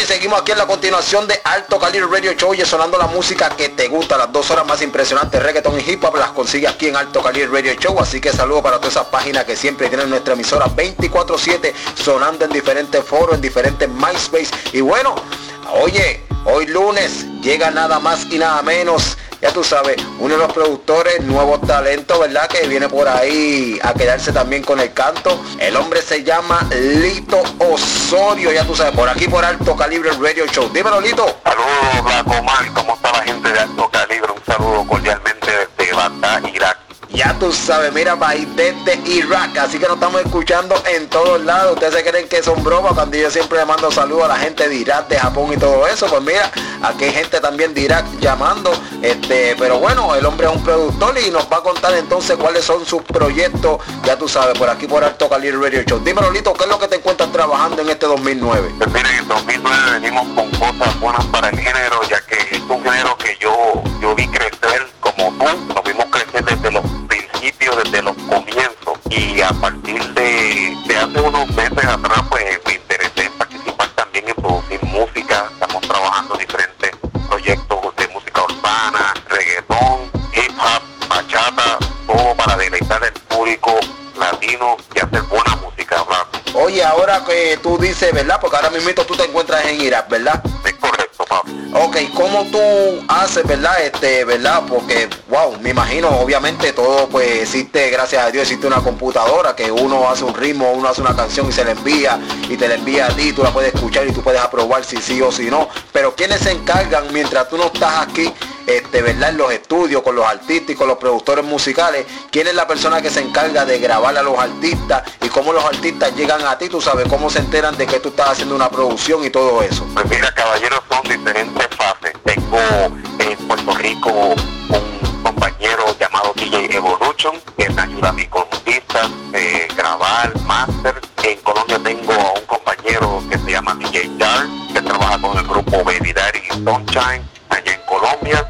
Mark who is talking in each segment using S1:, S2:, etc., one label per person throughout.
S1: Y seguimos aquí en la continuación de Alto Calibre Radio Show y sonando la música que te gusta, las dos horas más impresionantes, reggaeton y hip hop, las consigues aquí en Alto Calibre Radio Show. Así que saludo para todas esas páginas que siempre tienen nuestra emisora 24-7 sonando en diferentes foros, en diferentes MySpace. Y bueno, oye, hoy lunes llega nada más y nada menos ya tú sabes, uno de los productores, nuevo talento, ¿verdad? Que viene por ahí a quedarse también con el canto. El hombre se llama Lito Osorio, ya tú sabes, por aquí por Alto Calibre Radio Show. Dímelo, Lito.
S2: Saludos, Blanco Mar, ¿cómo está la gente de Alto Calibre? Un saludo
S1: tú sabes, mira, país desde Irak, así que nos estamos escuchando en todos lados. Ustedes se creen que son bromas cuando yo siempre le mando saludos a la gente de Irak, de Japón y todo eso. Pues mira, aquí gente también de Irak llamando. Este, pero bueno, el hombre es un productor y nos va a contar entonces cuáles son sus proyectos. Ya tú sabes, por aquí por Alto Calibre Radio Show. Dime, Lolito, ¿qué es lo que te encuentras trabajando en este 2009?
S2: Pues mira, en 2009 venimos con cosas buenas para el género, ya que es un género que yo, yo vi crecer como tú, desde los comienzos y a partir de, hace unos meses atrás pues me interesé en participar también en producir música, estamos trabajando diferentes proyectos de música urbana, reggaetón, hip hop, bachata, todo para deleitar al público latino y hacer buena música,
S1: Oye, ahora que tú dices, ¿verdad? Porque ahora mismo tú te encuentras en Irak, ¿verdad?
S2: Es correcto, papi.
S1: Ok, ¿cómo tú haces, verdad? Este, ¿verdad? Porque, wow, me imagino, obviamente todo pues existe, gracias a Dios, existe una computadora que uno hace un ritmo, uno hace una canción y se la envía y te la envía a ti, tú la puedes escuchar y tú puedes aprobar si sí o si no. Pero ¿quiénes se encargan mientras tú no estás aquí? Este, ¿verdad? En los estudios, con los artistas y con los productores musicales, quién es la persona que se encarga de grabar a los artistas y cómo los artistas llegan a ti, tú sabes, cómo se enteran de que tú estás haciendo una producción y todo eso.
S2: Pues mira, caballeros, son diferentes fases. Tengo en Puerto Rico un compañero llamado DJ Evolution, que me ayuda a mí con pistas, eh, grabar, master. En Colombia tengo a un compañero que se llama DJ Dark, que trabaja con el grupo Baby Daddy Sunshine allá en Colombia.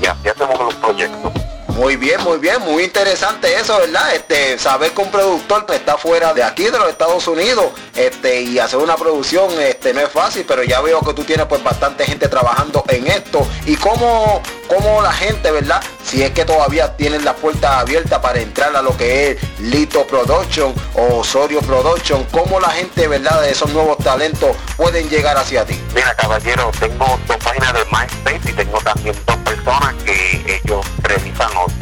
S2: Y así hacemos los proyectos.
S1: Muy bien, muy bien, muy interesante eso, ¿verdad? Este, saber que un productor que está fuera de aquí, de los Estados Unidos, este, y hacer una producción, este, no es fácil, pero ya veo que tú tienes pues bastante gente trabajando en esto. Y cómo, cómo la gente, ¿verdad? Si es que todavía tienen la puerta abierta para entrar a lo que es Lito Production o Osorio Production, cómo la gente, ¿verdad? De esos nuevos talentos pueden llegar hacia ti.
S2: Mira, caballero, tengo dos páginas de MySpace y tengo también dos personas que ellos revisan los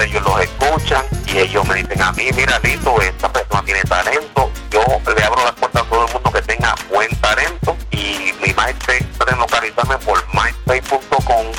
S2: ellos los escuchan y ellos me dicen a mí, mira, listo, esta persona tiene talento. Yo le abro las puertas a todo el mundo que tenga buen talento y mi MySpace pueden localizarme por myspace.com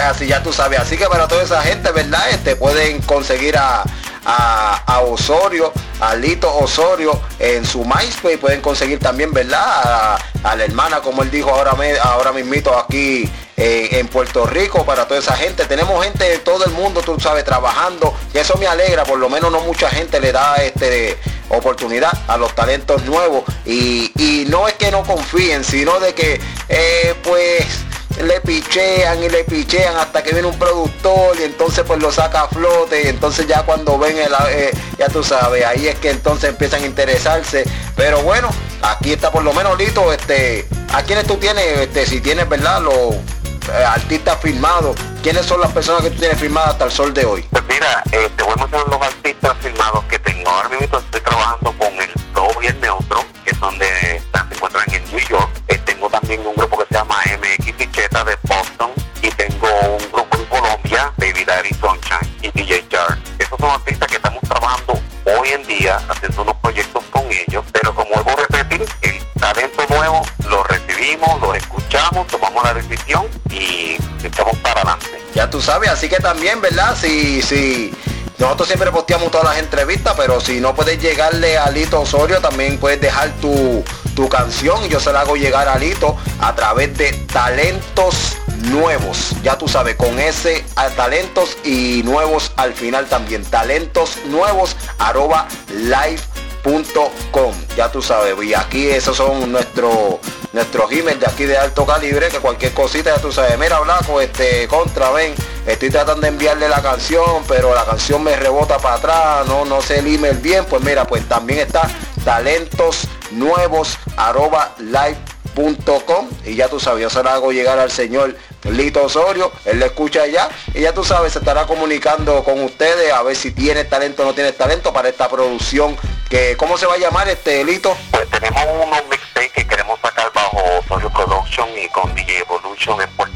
S1: así, ya tú sabes. Así que para toda esa gente, ¿verdad? Este pueden conseguir a a, Osorio, a Lito Osorio en su MySpace. Pueden conseguir también, ¿verdad? A, la hermana, como él dijo ahora, me, ahora mismito aquí eh, en Puerto Rico, para toda esa gente. Tenemos gente de todo el mundo, tú sabes, trabajando. Y eso me alegra, por lo menos no mucha gente le da este oportunidad a los talentos nuevos. Y, y no es que no confíen, sino de que, eh, pues le pichean y le pichean hasta que viene un productor y entonces pues lo saca a flote y entonces ya cuando ven el, eh, ya tú sabes, ahí es que entonces empiezan a interesarse. Pero bueno, aquí está por lo menos Lito, este, ¿a quiénes tú tienes, este, si tienes, verdad, los eh, artistas firmados? ¿Quiénes son las personas que tú tienes firmadas hasta el sol de hoy?
S2: Pues mira, eh, te voy a mostrar los artistas firmados que tengo. Ahora mismo estoy trabajando
S1: así que también, ¿verdad? Si, si nosotros siempre posteamos todas las entrevistas, pero si no puedes llegarle a Lito Osorio, también puedes dejar tu, tu canción y yo se la hago llegar a Lito a través de talentos nuevos. Ya tú sabes, con ese a talentos y nuevos al final también. Talentos nuevos arroba live.com. Ya tú sabes. Y aquí esos son nuestros nuestros emails de aquí de alto calibre. Que cualquier cosita ya tú sabes. Mira, Blanco, este contra, ven. Estoy tratando de enviarle la canción, pero la canción me rebota para atrás. No, no sé el email bien. Pues mira, pues también está talentos nuevos arroba live.com y ya tú sabes, yo se la hago llegar al señor Lito Osorio, él le escucha ya y ya tú sabes, se estará comunicando con ustedes a ver si tiene talento o no tiene talento para esta producción que, ¿cómo se va a llamar este Lito?
S2: Pues tenemos unos mixtapes que queremos sacar bajo Osorio Production y con DJ Evolution en Puerto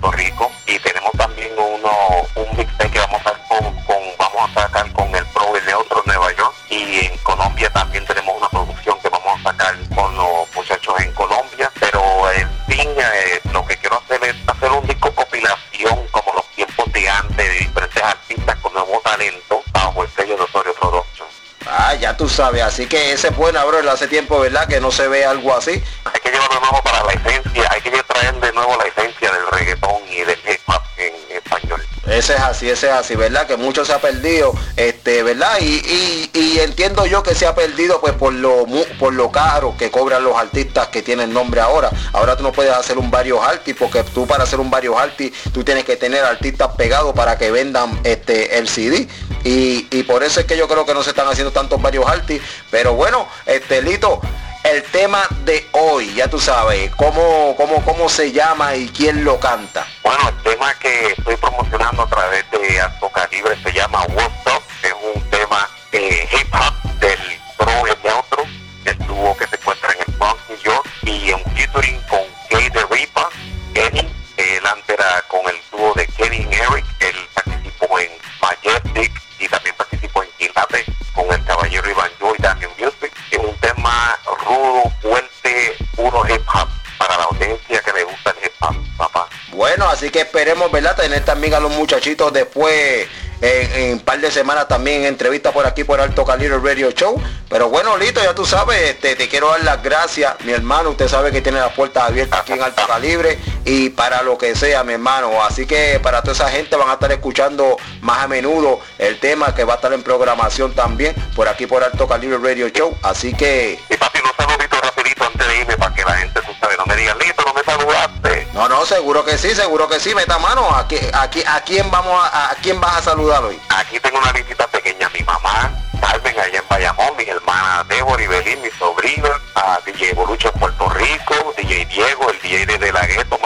S1: sabes, así que ese es buena, bro, hace tiempo, ¿verdad? Que no se ve algo así.
S2: Hay que llevar de nuevo para la esencia, hay que traer de nuevo la esencia del reggaetón y del hip hop en español.
S1: Ese es así, ese es así, ¿verdad? Que mucho se ha perdido, este, ¿verdad? Y, y, y, entiendo yo que se ha perdido pues por lo por lo caro que cobran los artistas que tienen nombre ahora. Ahora tú no puedes hacer un varios arti porque tú para hacer un varios arti tú tienes que tener artistas pegados para que vendan este el CD. Y, y por eso es que yo creo que no se están haciendo tantos varios artis. Pero bueno, este Lito, el tema de hoy, ya tú sabes, cómo, cómo, cómo se llama y quién lo canta.
S2: Bueno, el tema que estoy promocionando a través de Alto Calibre se llama Up, es un tema eh, hip hop que
S1: esperemos, ¿verdad? Tener también a los muchachitos después en, un par de semanas también en entrevista por aquí por Alto Calibre Radio Show. Pero bueno, Lito, ya tú sabes, este, te quiero dar las gracias, mi hermano. Usted sabe que tiene las puertas abiertas aquí en Alto Calibre y para lo que sea, mi hermano. Así que para toda esa gente van a estar escuchando más a menudo el tema que va a estar en programación también por aquí por Alto Calibre Radio Show. Así que...
S2: Y papi, un saludito rapidito antes de irme para que la gente, tú sabes, no me diga, Lito, no me saludaste.
S1: No, no, seguro que sí, seguro que sí, meta mano. Aquí, aquí, ¿A quién vamos a, a quién vas a saludar hoy?
S2: Aquí tengo una visita pequeña, mi mamá, Carmen allá en Bayamón, mi hermana Débora y Belín, mi sobrina, a DJ Bolucho en Puerto Rico, DJ Diego, el DJ de, de la Gueto,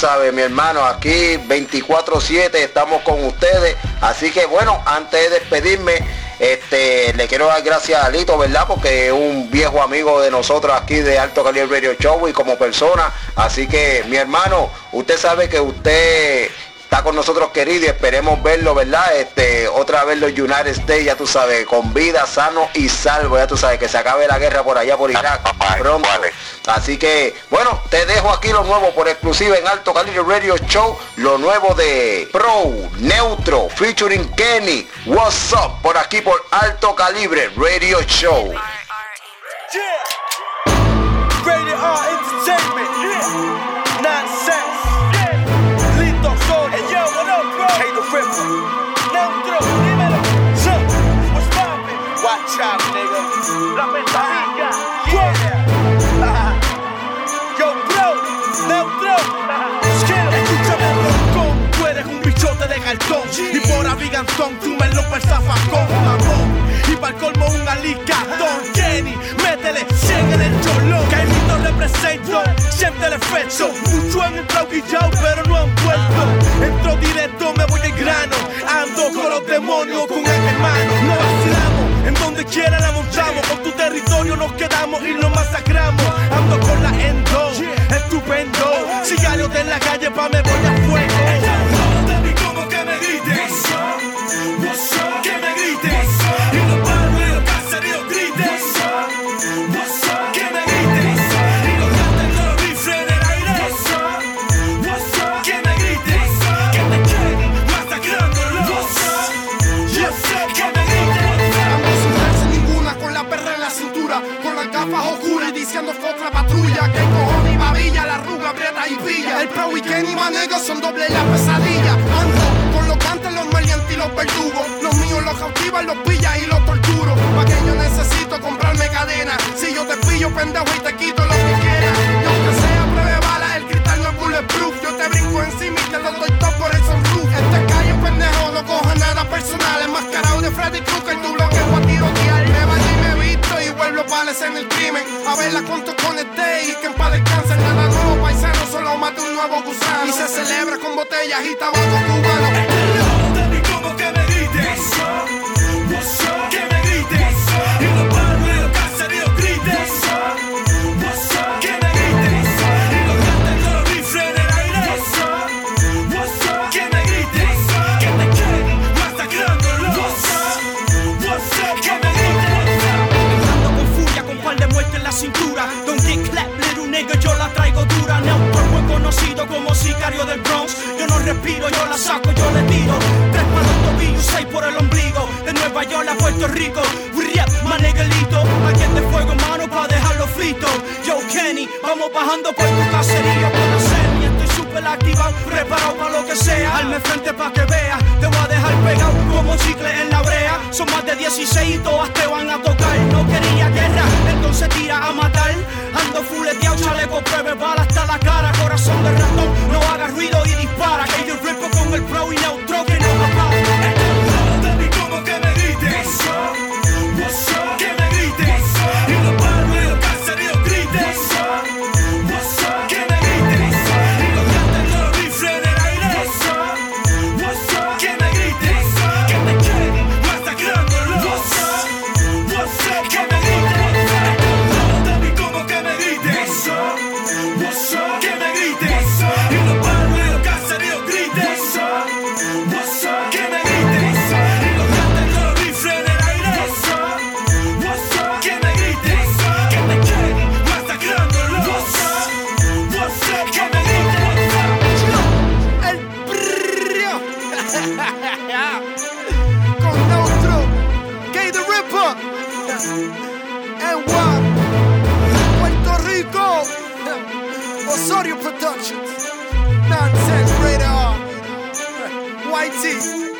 S2: sabes, mi
S1: hermano, aquí 24-7 estamos con ustedes. Así que bueno, antes de despedirme, este, le quiero dar gracias a Lito, ¿verdad? Porque es un viejo amigo de nosotros aquí de Alto Calibre Radio Show y como persona. Así que, mi hermano, usted sabe que usted está con nosotros querido y esperemos verlo, ¿verdad? Este, otra vez los United States, ya tú sabes, con vida, sano y salvo, ya tú sabes, que se acabe la guerra por allá por Irak pronto. Así que, bueno, te dejo aquí lo nuevo por exclusiva en Alto Calibre Radio Show, lo nuevo de Pro, Neutro, featuring Kenny, What's Up, por aquí por Alto Calibre Radio Show.
S3: La pesadilla. Yo, bro. Neutro. Escúchame, bro. lagartón. Y por Abigantón tú me lo el zafacón, mamón. Y para colmo un alicatón. Kenny, métele 100 en el cholón. Caimito represento, siente el efecto. Mucho en el trauquillao, pero no han vuelto. Entro directo, me voy de grano. Ando con los demonios, con el hermano. No vacilamos, en donde quiera la montamos. Nos quedamos y lo masacramos. Ando con la endo, estupendo. Si gallo en la calle, pa' me voy a
S4: patrulla. Que cojones y babilla, la arruga, aprieta y pilla. El pro y Kenny Manego son doble la pesadilla. Ando con los cantes, los maleantes y los verdugos. Los míos los cautivan, los pillas y los torturo. Pa' que yo necesito comprarme cadena. Si yo te pillo, pendejo, A verla cuánto conecté y que en paz descanse. Nada nuevo, paisano, solo mate un nuevo gusano. Y se celebra con botellas y tabaco cubano.
S3: Bajando por tu caserío. Conocer y estoy súper activado, preparado para lo que sea. Alme frente pa' que vea. Te voy a dejar pegado como chicle en la brea. Son más de 16 y todas te van a tocar. No quería guerra, entonces tira a matar. Ando fuleteado, chaleco, pruebe bala hasta la cara. Corazón de ratón, no haga ruido y dispara. Que yo con el pro y See.